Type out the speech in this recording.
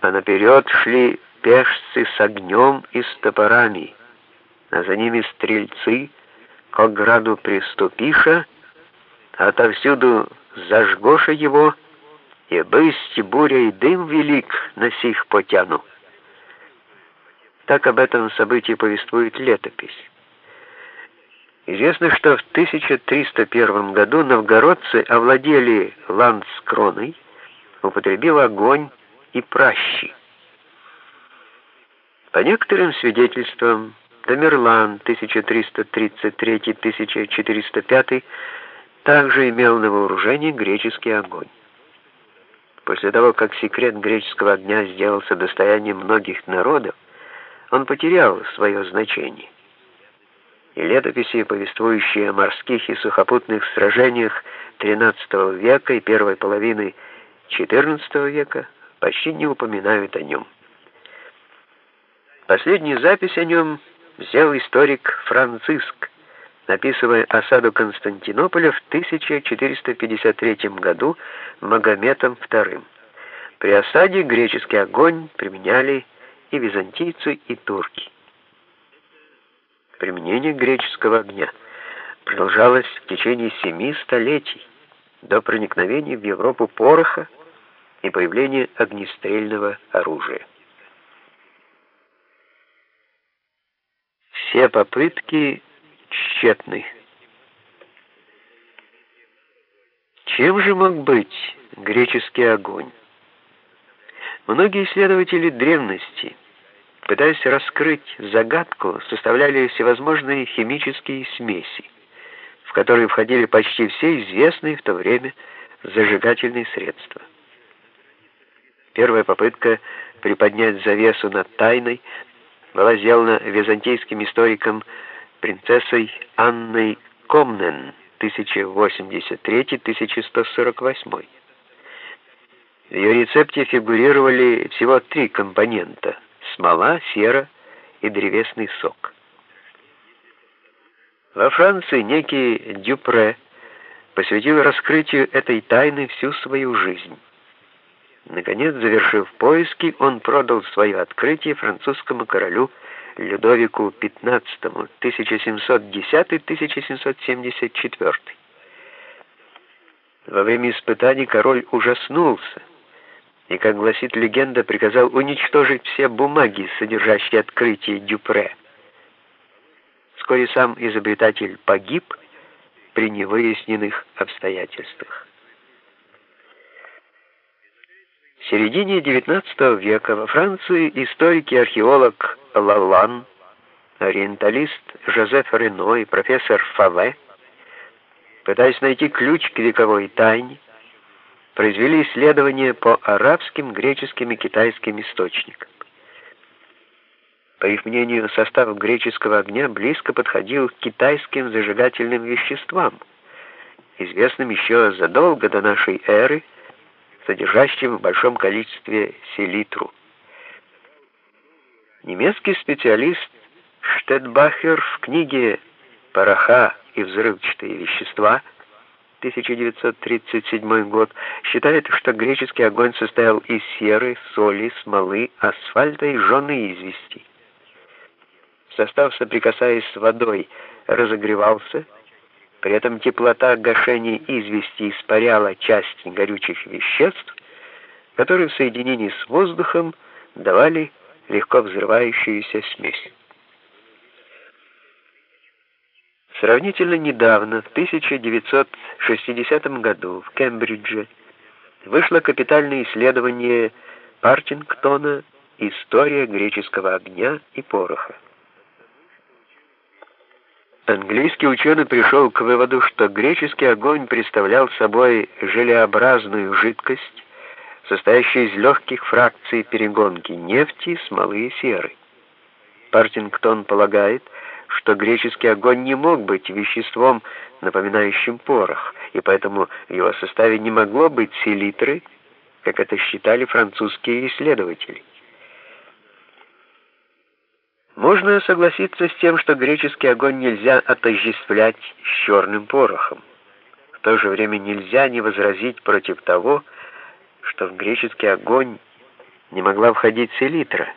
а наперед шли пешцы с огнем и с топорами, а за ними стрельцы, к граду приступиша, отовсюду зажгоша его, и бысть буря и дым велик на сих потяну. Так об этом событии повествует летопись. Известно, что в 1301 году новгородцы овладели Ландскроной, употребив огонь и пращи. По некоторым свидетельствам, Тамерлан 1333-1405 также имел на вооружении греческий огонь. После того, как секрет греческого огня сделался достоянием многих народов, он потерял свое значение. И летописи, повествующие о морских и сухопутных сражениях XIII века и первой половины XIV века, почти не упоминают о нем. Последнюю запись о нем взял историк Франциск, написывая осаду Константинополя в 1453 году Магометом II. При осаде греческий огонь применяли и византийцы, и турки. Применение греческого огня продолжалось в течение семи столетий до проникновения в Европу пороха и появления огнестрельного оружия. Все попытки тщетны. Чем же мог быть греческий огонь? Многие исследователи древности, пытаясь раскрыть загадку, составляли всевозможные химические смеси, в которые входили почти все известные в то время зажигательные средства. Первая попытка приподнять завесу над тайной была сделана византийским историком принцессой Анной Комнен 1083-1148. В ее рецепте фигурировали всего три компонента – смола, сера и древесный сок. Во Франции некий Дюпре посвятил раскрытию этой тайны всю свою жизнь. Наконец, завершив поиски, он продал свое открытие французскому королю Людовику XV 1710-1774. Во время испытаний король ужаснулся и, как гласит легенда, приказал уничтожить все бумаги, содержащие открытие Дюпре. Вскоре сам изобретатель погиб при невыясненных обстоятельствах. В середине XIX века во Франции историк и археолог Лалан, ориенталист Жозеф Рено и профессор Фаве, пытаясь найти ключ к вековой тайне, произвели исследования по арабским, греческим и китайским источникам. По их мнению, состав греческого огня близко подходил к китайским зажигательным веществам, известным еще задолго до нашей эры, содержащим в большом количестве селитру. Немецкий специалист Штетбахер в книге «Пороха и взрывчатые вещества» 1937 год считает, что греческий огонь состоял из серы, соли, смолы, асфальта и жженой извести. Состав, соприкасаясь с водой, разогревался, при этом теплота гашения извести испаряла часть горючих веществ, которые в соединении с воздухом давали легко взрывающуюся смесь. Сравнительно недавно, в 1960 году, в Кембридже, вышло капитальное исследование Партингтона «История греческого огня и пороха». Английский ученый пришел к выводу, что греческий огонь представлял собой желеобразную жидкость, состоящую из легких фракций перегонки нефти, смолы и серы. Партингтон полагает, что греческий огонь не мог быть веществом, напоминающим порох, и поэтому в его составе не могло быть селитры, как это считали французские исследователи. Можно согласиться с тем, что греческий огонь нельзя отождествлять с черным порохом. В то же время нельзя не возразить против того, что в греческий огонь не могла входить селитра.